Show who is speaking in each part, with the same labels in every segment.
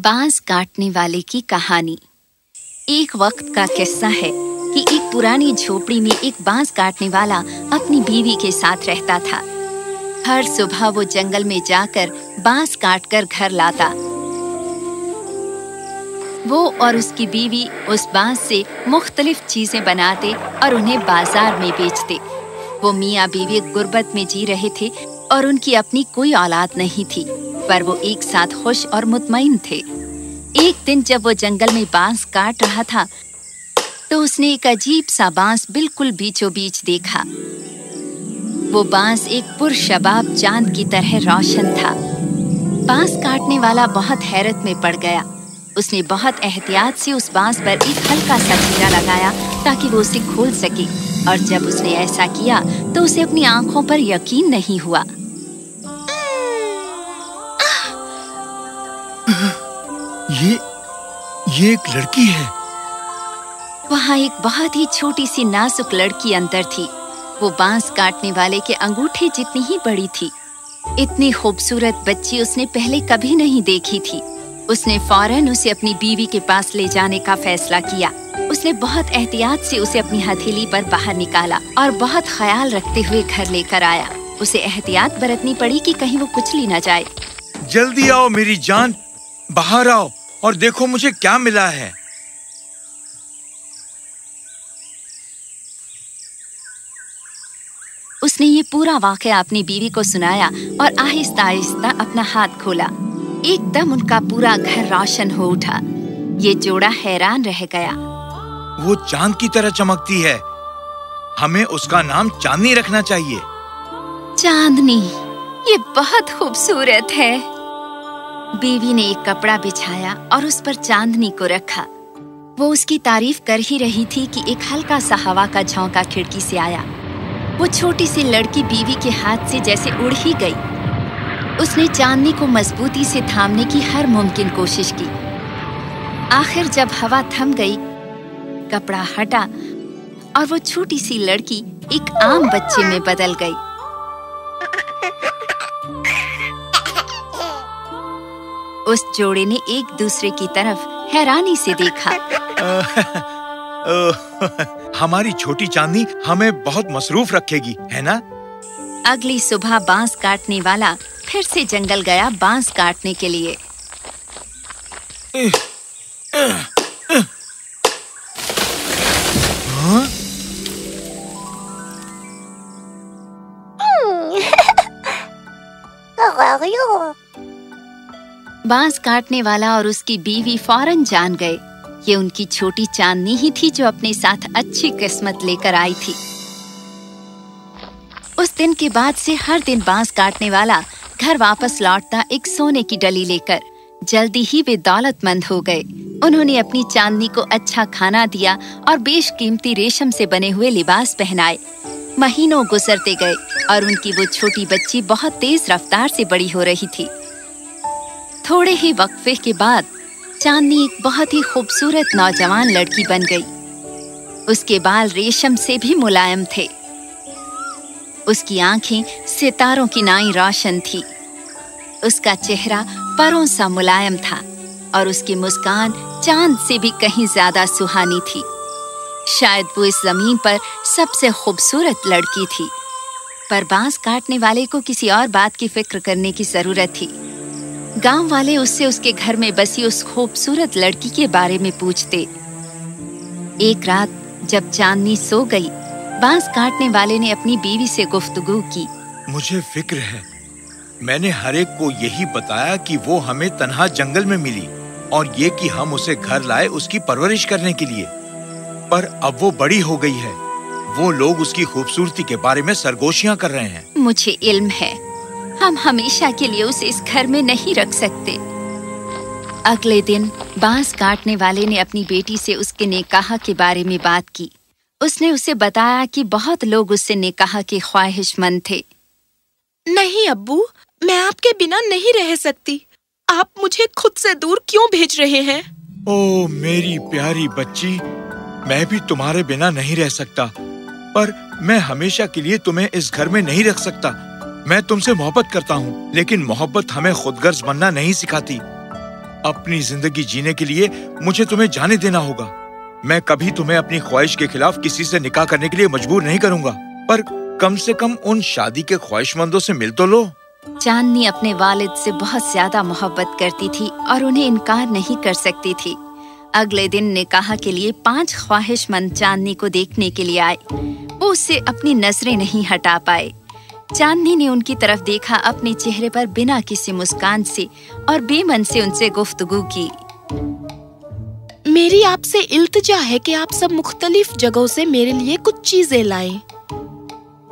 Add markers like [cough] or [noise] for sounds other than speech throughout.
Speaker 1: बाँस काटने वाले की कहानी। एक वक्त का किस्सा है कि एक पुरानी झोपड़ी में एक बाँस काटने वाला अपनी बीवी के साथ रहता था। हर सुबह वो जंगल में जाकर बाँस काटकर घर लाता। वो और उसकी बीवी उस बाँस से मुख्तलिफ़ चीज़ें बनाते और उन्हें बाज़ार में बेचते। वो मियाँ बीवी गुर्बत में जी रहे थे और उनकी अपनी कोई औलाद नहीं थी। पर वो एक साथ खुश और मुतमईन थे। एक दिन जब वो जंगल में बाँस काट रहा था तो उसने एक अजीब सा बाँस बिल्कुल बीचों बीच देखा। वो बाँस एक पुरशबाब चाँद की तरह रोशन था। बाँस काटने वाला बहुत हैरत में पड़ गया। उसने बहुत एहतियात से उस बाँस पर एक हल्का सा चीरा लगाया ताकि वो उसे खोल सके, और जब उसने ऐसा किया तो उसे अपनी आँखों पर यकीन नहीं हुआ।
Speaker 2: ये ये एक लड़की है।
Speaker 1: वहाँ एक बहुत ही छोटी सी नाजुक लड़की अंदर थी। वो बाँस काटने वाले के अंगूठे जितनी ही बड़ी थी। इतनी खूबसूरत बच्ची उसने पहले कभी नहीं देखी थी। उसने फ़ौरन उसे अपनी बीवी के पास ले जाने का फैसला किया। उसने बहुत एहतियात से उसे अपनी हथेली पर बाहर निकाला और बहुत ख्याल रखते हुए घर लेकर आया। उसे एहतियात बरतनी पड़ी कि कहीं वो कुछ ली न जाए।
Speaker 2: जल्दी आओ मेरी जान बाहर आओ। और देखो मुझे क्या मिला है।
Speaker 1: उसने ये पूरा वाकया अपनी बीवी को सुनाया और आहिस्ता आहिस्ता अपना हाथ खोला। एकदम उनका पूरा घर रोशन हो उठा। ये जोड़ा हैरान रह गया।
Speaker 2: वो चाँद की तरह चमकती है। हमें उसका नाम चांदनी रखना चाहिए।
Speaker 1: चांदनी ये बहुत खूबसूरत है। बीवी ने एक कपड़ा बिछाया और उस पर चांदनी को रखा। वो उसकी तारीफ़ कर ही रही थी कि एक हल्का सा हवा का झोंका खिड़की से आया। वो छोटी सी लड़की बीवी के हाथ से जैसे उड़ ही गई। उसने चांदनी को मजबूती से थामने की हर मुमकिन कोशिश की। आखिर जब हवा थम गई, कपड़ा हटा और वो छोटी सी लड़की एक आम बच्चे में बदल गई। उस जोड़े ने एक दूसरे की तरफ़ हैरानी से देखा [laughs]
Speaker 2: हमारी छोटी चांदनी हमें बहुत मसरूफ रखेगी है ना?
Speaker 1: अगली सुबह बाँस काटने वाला फिर से जंगल गया बाँस काटने के लिए [laughs]
Speaker 2: हाँ?
Speaker 1: बाँस काटने वाला और उसकी बीवी फ़ौरन जान गए। ये उनकी छोटी चांदनी ही थी जो अपने साथ अच्छी किस्मत लेकर आई थी। उस दिन के बाद से हर दिन बाँस काटने वाला घर वापस लौटता एक सोने की डली लेकर। जल्दी ही वे दौलतमंद हो गए। उन्होंने अपनी चांदनी को अच्छा खाना दिया और बेशकीमती रेशम से बने हुए लिबास पहनाए। महीनों गुजरते गए और उनकी वो छोटी बच्ची बहुत तेज रफ्तार से बड़ी हो रही थी। थोड़े ही वक्फे के बाद चांदनी एक बहुत ही खूबसूरत नौजवान लड़की बन गई। उसके बाल रेशम से भी मुलायम थे। उसकी आँखें सितारों की नाई रोशन थी। उसका चेहरा परों सा मुलायम था और उसकी मुस्कान चाँद से भी कहीं ज़्यादा सुहानी थी। शायद वो इस ज़मीन पर सबसे खूबसूरत लड़की थी। पर बाँस काटने वाले को किसी और बात की फ़िक्र करने की ज़रूरत थी। गाँव वाले उससे उसके घर में बसी उस खूबसूरत लड़की के बारे में पूछते। एक रात जब चांदनी सो गई बाँस काटने वाले ने अपनी बीवी से गुफ्तगू की।
Speaker 2: मुझे फ़िक्र है। मैंने हर एक को यही बताया कि वो हमें तनहा जंगल में मिली और ये कि हम उसे घर लाए उसकी परवरिश करने के लिए। पर अब वो बड़ी हो गई है। वो लोग उसकी खूबसूरती के बारे में सरगोशियाँ कर रहे हैं।
Speaker 1: मुझे इल्म है। हम हमेशा के लिए उसे इस घर में नहीं रख सकते। अगले दिन बाँस काटने वाले ने अपनी बेटी से उसके निकाह के बारे में बात की। उसने उसे बताया कि बहुत लोग उससे निकाह के ख्वाहिशमंद थे।
Speaker 3: नहीं अब्बू मैं आपके बिना नहीं रह सकती। आप मुझे खुद से दूर क्यों भेज रहे हैं?
Speaker 2: ओ मेरी प्यारी बच्ची मैं भी तुम्हारे बिना नहीं रह सकता। पर मैं हमेशा के लिए तुम्हें इस घर में नहीं रख सकता। मैं तुमसे मोहब्बत करता हूँ, लेकिन मोहब्बत हमें खुदगर्ज बनना नहीं सिखाती। अपनी ज़िंदगी जीने के लिए मुझे तुम्हें जाने देना होगा। मैं कभी तुम्हें अपनी ख्वाहिश के खिलाफ किसी से निकाह करने के लिए मजबूर नहीं करूँगा। पर कम से कम उन शादी के ख्वाहिशमंदों से मिल तो लो।
Speaker 1: चांदनी अपने वालिद से बहुत ज़्यादा मोहब्बत करती थी और उन्हें इनकार नहीं कर सकती थी। अगले दिन निकाह के लिए पाँच ख्वाहिशमंद चांदनी को देखने के लिए आए। वो उससे अपनी नज़रें नहीं हटा पाए। चांदनी ने उनकी तरफ़ देखा अपने चेहरे पर बिना किसी मुस्कान से और बेमन से उनसे गुफ्तगू की।
Speaker 3: मेरी आपसे इल्तजा है कि आप सब मुख्तलिफ़ जगहों से मेरे लिए कुछ चीज़ें लाएँ।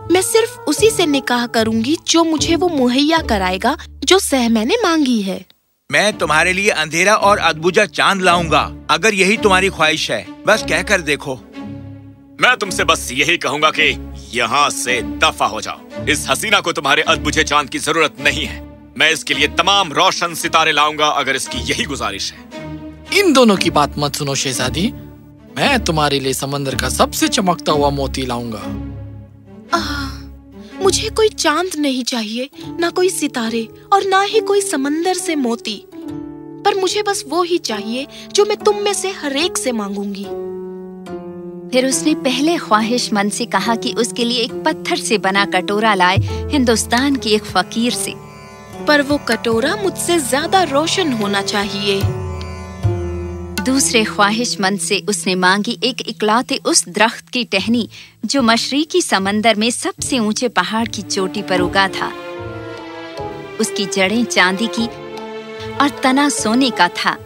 Speaker 3: मैं सिर्फ़ उसी से निकाह करूँगी जो मुझे वो मुहैया कराएगा जो सह मैंने मांगी है।
Speaker 2: मैं तुम्हारे लिए अंधेरा और अदबुजा चाँद लाऊँगा अगर यही तुम्हारी ख्वाहिश है। बस कह कर देखो।
Speaker 4: मैं तुमसे बस यही कहूँगा कि यहाँ से दफ़ा हो जाओ। इस हसीना को तुम्हारे अदबुझे चाँद की ज़रूरत नहीं है। मैं इसके लिए तमाम रोशन सितारे लाऊँगा अगर इसकी यही गुजारिश है।
Speaker 5: इन दोनों की बात मत सुनो शहजादी। मैं तुम्हारे लिए समंदर का सबसे चमकता हुआ मोती लाऊँगा।
Speaker 3: मुझे कोई चाँद नहीं चाहिए ना कोई सितारे और ना ही कोई समंदर से मोती। पर मुझे बस वो ही चाहिए जो मैं तुम में से हर एक से मांगूँगी।
Speaker 1: फिर उसने पहले ख्वाहिशमंद से कहा कि उसके लिए एक पत्थर से बना कटोरा लाए हिंदुस्तान के एक फकीर से।
Speaker 3: पर वो कटोरा मुझसे ज़्यादा रोशन होना चाहिए।
Speaker 1: दूसरे ख्वाहिशमंद से उसने मांगी एक इकलौते उस दरख्त की टहनी, जो मशरकी समंदर में सबसे ऊँचे पहाड़ की चोटी पर उगा था। उसकी जड़ें चांदी की और तना सोने का था।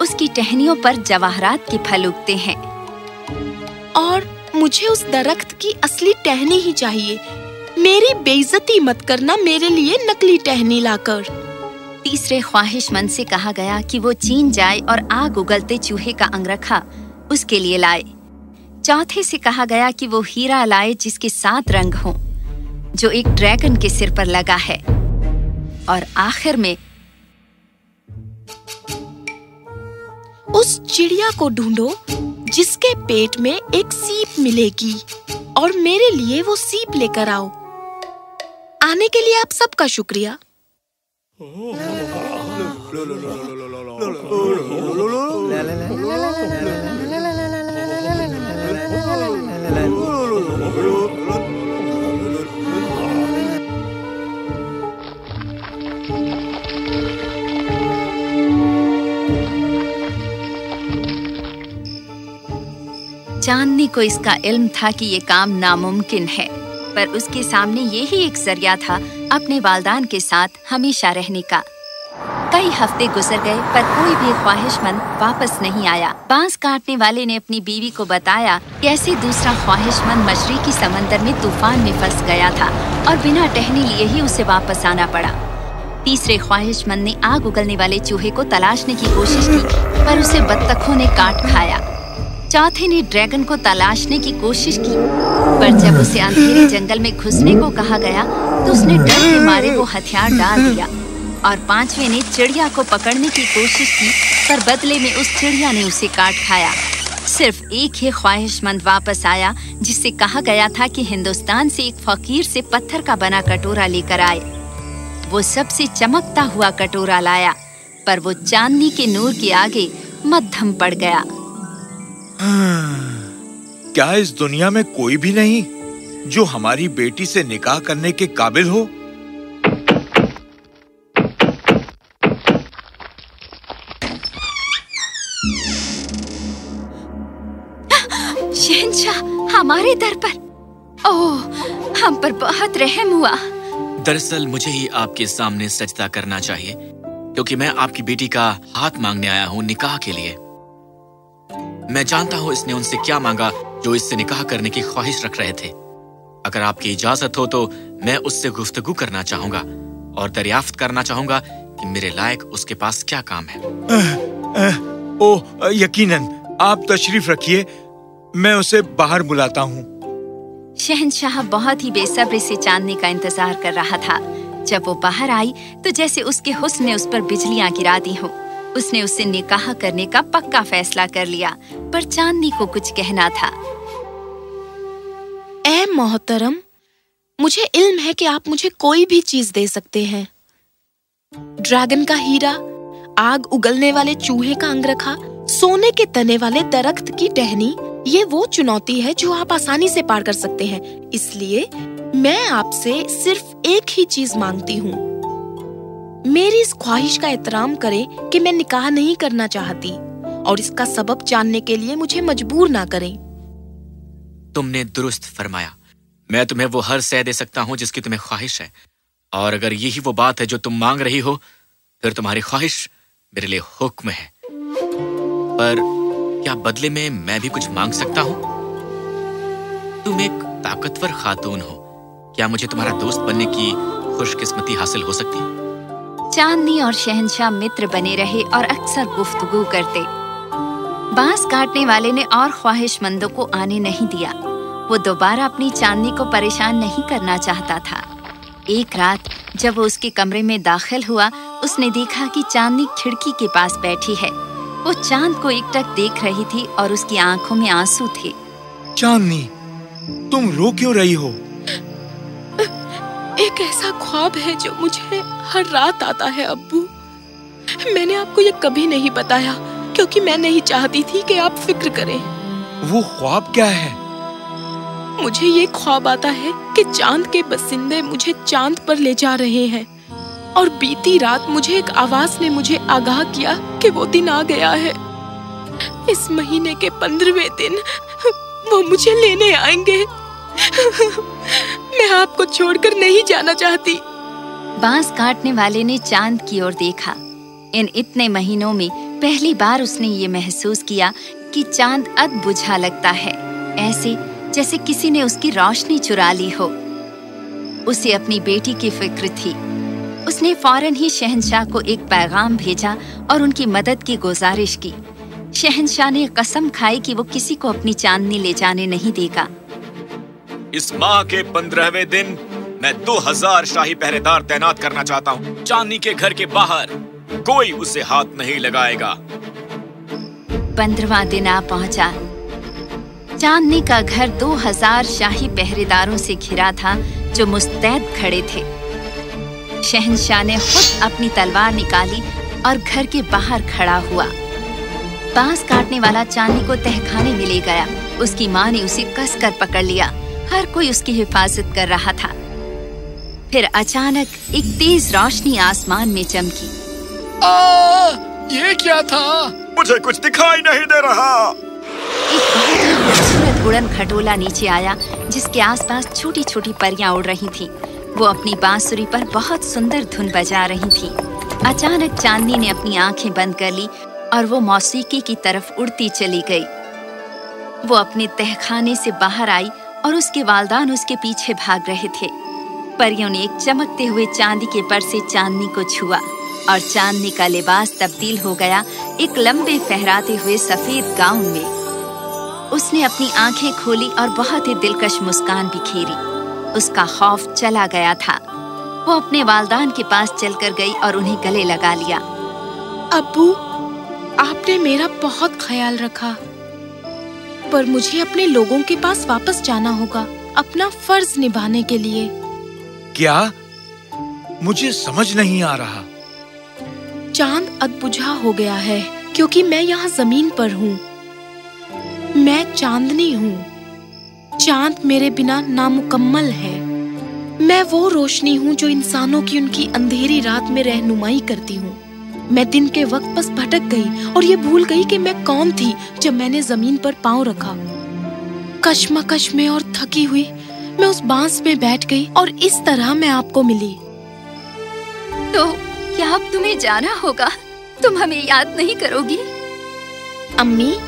Speaker 1: उसकी टहनियों पर जवाहरात के फल उगते हैं।
Speaker 3: और मुझे उस दरख्त की असली टहनी ही चाहिए। मेरी बेइज्जती मत करना मेरे लिए नकली टहनी लाकर।
Speaker 1: तीसरे ख्वाहिशमंद से कहा गया कि वो चीन जाए और आग उगलते चूहे का अंगरखा उसके लिए लाए। चौथे से कहा गया कि वो हीरा लाए जिसके सात रंग हों जो एक ड्रैगन के सिर पर लगा है। और आखिर में
Speaker 3: उस चिड़िया को ढूंढो जिसके पेट में एक सीप मिलेगी और मेरे लिए वो सीप लेकर आओ आने के लिए आप सबका शुक्रिया
Speaker 1: चांदनी को इसका इल्म था कि ये काम नामुमकिन है, पर उसके सामने यही एक ज़रिया था अपने वालदान के साथ हमेशा रहने का। कई हफ़्ते गुजर गए, पर कोई भी ख्वाहिशमंद वापस नहीं आया। बाँस काटने वाले ने अपनी बीवी को बताया कैसे दूसरा ख्वाहिशमंद मशरकी समंदर में तूफ़ान में फंस गया था और बिना टहनी लिए ही उसे वापस आना पड़ा। तीसरे ख्वाहिशमंद ने आग उगलने वाले चूहे को तलाशने की कोशिश की, पर उसे बत्तखों ने काट खाया। चौथे ने ड्रैगन को तलाशने की कोशिश की, पर जब उसे अंधेरे जंगल में घुसने को कहा गया तो उसने डर के मारे वो हथियार डाल दिया और पांचवे ने चिड़िया को पकड़ने की कोशिश की, पर बदले में उस चिड़िया ने उसे काट खाया। सिर्फ़ एक ही ख्वाहिशमंद वापस आया, जिससे कहा गया था कि हिंदुस्तान से एक फकीर से पत्थर का बना कटोरा लेकर आए। वो सबसे चमकता हुआ कटोरा लाया, पर वो चांदनी के नूर के आगे मध्यम पड़ गया।
Speaker 2: क्या इस दुनिया में कोई भी नहीं जो हमारी बेटी से निकाह करने के काबिल हो?
Speaker 1: शहनशाह हमारे दर पर। ओह हम पर बहुत रहम हुआ।
Speaker 4: दरअसल मुझे ही आपके सामने सजदा करना चाहिए क्योंकि मैं आपकी बेटी का हाथ मांगने आया हूँ निकाह के लिए। मैं जानता हूँ इसने उनसे क्या मांगा जो इससे निकाह करने की ख्वाहिश रख रहे थे। अगर आपकी इजाज़त हो तो मैं उससे गुफ्तगू करना चाहूँगा और दरियाफ्त करना चाहूँगा कि मेरे लायक उसके पास क्या काम है।
Speaker 2: ओ यकीनन आप तशरीफ़ रखिए मैं उसे बाहर बुलाता हूँ।
Speaker 1: शहनशाह बहुत ही बेसब्री से चांदनी का इंतज़ार कर रहा था। जब वो बाहर आई तो जैसे उसके हुस्न ने उस पर बिजलियाँ गिरा दी हो। उसने उसे निकाह करने का पक्का फैसला कर लिया, पर चांदनी को कुछ कहना था।
Speaker 3: ए मोहतरम, मुझे इल्म है कि आप मुझे कोई भी चीज़ दे सकते हैं। ड्रैगन का हीरा, आग उगलने वाले चूहे का अंग रखा सोने के तने वाले दरख्त की टहनी, ये वो चुनौती है जो आप आसानी से पार कर सकते हैं। इसलिए मैं आपसे सिर्फ़ एक ही चीज़ मांगती हूँ। मेरी इस ख्वाहिश का एहतराम करें कि मैं निकाह नहीं करना चाहती और इसका सबब जानने के लिए मुझे मजबूर ना करें।
Speaker 4: तुमने दुरुस्त फरमाया। मैं तुम्हें वो हर सह दे सकता हूँ जिसकी तुम्हें ख्वाहिश है। और अगर यही वो बात है जो तुम मांग रही हो, फिर तुम्हारी ख्वाहिश मेरे लिए हुक्म है। पर क्या बदले में मैं भी कुछ मांग सकता हूँ? तुम एक ताकतवर खातून हो। क्या मुझे तुम्हारा दोस्त बनने की खुशकिस्मती हासिल हो सकती?
Speaker 1: चांदनी और शहनशाह मित्र बने रहे और अक्सर गुफ्तगू करते। बाँस काटने वाले ने और ख्वाहिशमंदों को आने नहीं दिया। वो दोबारा अपनी चांदनी को परेशान नहीं करना चाहता था। एक रात जब वो उसके कमरे में दाखिल हुआ उसने देखा कि चांदनी खिड़की के पास बैठी है। वो चाँद को एकटक देख रही थी और उसकी आँखों में आँसू थे।
Speaker 2: चांदनी तुम रो क्यों रही हो?
Speaker 3: एक ऐसा ख्वाब है जो मुझे हर रात आता है अब्बू। मैंने आपको ये कभी नहीं बताया क्योंकि मैं नहीं चाहती थी कि आप फ़िक्र करें।
Speaker 2: वो ख्वाब क्या है?
Speaker 3: मुझे ये ख्वाब आता है कि चाँद के बसिंदे मुझे चाँद पर ले जा रहे हैं और बीती रात मुझे एक आवाज़ ने मुझे आगाह किया कि वो दिन आ गया है। इस महीने के पंद्रहवें दिन वो मुझे लेने आएँगे। मैं आपको छोड़कर नहीं जाना चाहती।
Speaker 1: बाँस काटने वाले ने चाँद की ओर देखा। इन इतने महीनों में पहली बार उसने ये महसूस किया कि चाँद अद बुझा लगता है, ऐसे जैसे किसी ने उसकी रोशनी चुरा ली हो। उसे अपनी बेटी की फ़िक्र थी। उसने फ़ौरन ही शहनशाह को एक पैगाम भेजा और उनकी मदद की गुजारिश की। शहनशाह ने कसम खाई कि वो किसी को अपनी चांदनी ले जाने नहीं देगा।
Speaker 4: इस माह के पंद्रहवें दिन मैं दो हज़ार शाही पहरेदार तैनात करना चाहता हूँ। चांदनी के घर के बाहर कोई उसे हाथ नहीं लगाएगा।
Speaker 1: पंद्रवा दिन आ पहुँचा। चांदनी का घर दो हज़ार शाही पहरेदारों से घिरा था, जो मुस्तैद खड़े थे। शहनशाह ने खुद अपनी तलवार निकाली और घर के बाहर खड़ा हुआ। बाँस काटने वाला चांदनी को तहखाने में ले गया। उसकी माँ ने उसे कसकर पकड़ लिया। हर कोई उसकी हिफाजत कर रहा था। फिर अचानक एक तेज रोशनी आसमान में चमकी।
Speaker 5: आ, ये क्या था?
Speaker 4: मुझे कुछ दिखाई नहीं दे रहा।
Speaker 1: एक बहुत ही खूबसूरत उड़न खटोला नीचे आया जिसके आसपास छोटी छोटी परियाँ उड़ रही थीं। वो अपनी बांसुरी पर बहुत सुंदर धुन बजा रही थी। अचानक चांदनी ने अपनी आँखें बंद कर ली और वो मौसीकी की तरफ़ उड़ती चली गई। वो अपने तहखाने से बाहर आई और उसके वालदान उसके पीछे भाग रहे थे। परियों ने एक चमकते हुए चांदी के पर से चांदनी को छुआ और चांदनी का लिबास तब्दील हो गया एक लंबे फहराते हुए सफ़ेद गाउन में। उसने अपनी आँखें खोली और बहुत ही दिलकश मुस्कान बिखेरी उसका खौफ चला गया था। वो अपने वालदान के पास चलकर गई और उन्हें गले लगा लिया।
Speaker 3: अब्बू, आपने मेरा बहुत ख्याल रखा, पर मुझे अपने लोगों के पास वापस जाना होगा, अपना फ़र्ज़ निभाने के लिए।
Speaker 2: क्या? मुझे समझ नहीं आ रहा।
Speaker 3: चाँद अदबुझा हो गया है, क्योंकि मैं यहाँ ज़मीन पर हूँ। मैं चांदनी हूँ। चाँद मेरे बिना नामुकम्मल है। मैं वो रोशनी हूँ जो इंसानों की उनकी अंधेरी रात में रहनुमाई करती हूँ। मैं दिन के वक्त बस भटक गई और ये भूल गई कि मैं कौन थी जब मैंने ज़मीन पर पाँव रखा। कश्मकश में और थकी हुई मैं उस बाँस में बैठ गई और इस तरह मैं आपको मिली।
Speaker 1: तो क्या अब तुम्हें जाना होगा? तुम हमें याद नहीं करोगी?
Speaker 3: अम्मी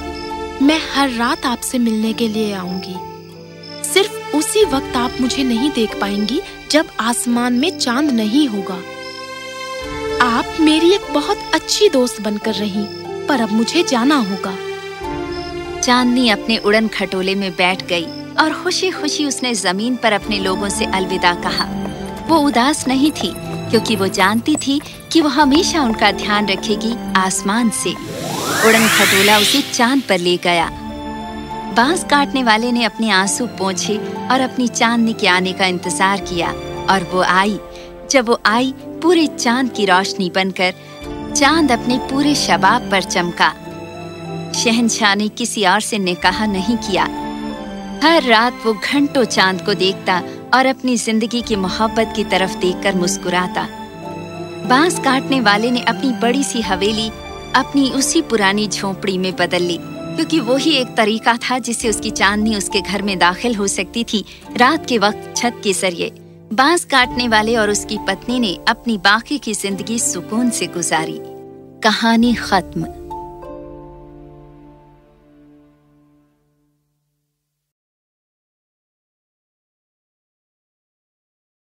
Speaker 3: मैं हर रात आपसे मिलने के लिए आऊँगी। सिर्फ़ उसी वक्त आप मुझे नहीं देख पाएँगी जब आसमान में चाँद नहीं होगा। आप मेरी एक बहुत अच्छी दोस्त बनकर रही पर अब मुझे जाना होगा।
Speaker 1: चांदनी अपने उड़न खटोले में बैठ गई। और खुशी खुशी उसने ज़मीन पर अपने लोगों से अलविदा कहा। वो उदास नहीं थी, क्योंकि वो जानती थी कि वो हमेशा उनका ध्यान रखेगी आसमान से। उड़न खटोला उसे चाँद पर ले गया। बाँस काटने वाले ने अपने आँसू पोंछे और अपनी चांदनी के आने का इंतज़ार किया, और वो आई। जब वो आई, पूरे चाँद की रोशनी बनकर चाँद अपने पूरे शबाब पर चमका। शहनशाह ने किसी और से निकाह नहीं किया। हर रात वो घंटों चाँद को देखता और अपनी ज़िंदगी की मोहब्बत की तरफ़ देखकर मुस्कुराता। बाँस काटने वाले ने अपनी बड़ी सी हवेली अपनी उसी पुरानी झोपड़ी में बदल ली, क्योंकि वही एक तरीका था जिससे उसकी चांदनी उसके घर में दाखिल हो सकती थी रात के वक्त छत के ज़रिए। बाँस काटने वाले और उसकी पत्नी ने अपनी बाकी की ज़िंदगी सुकून से गुजारी। कहानी खत्म।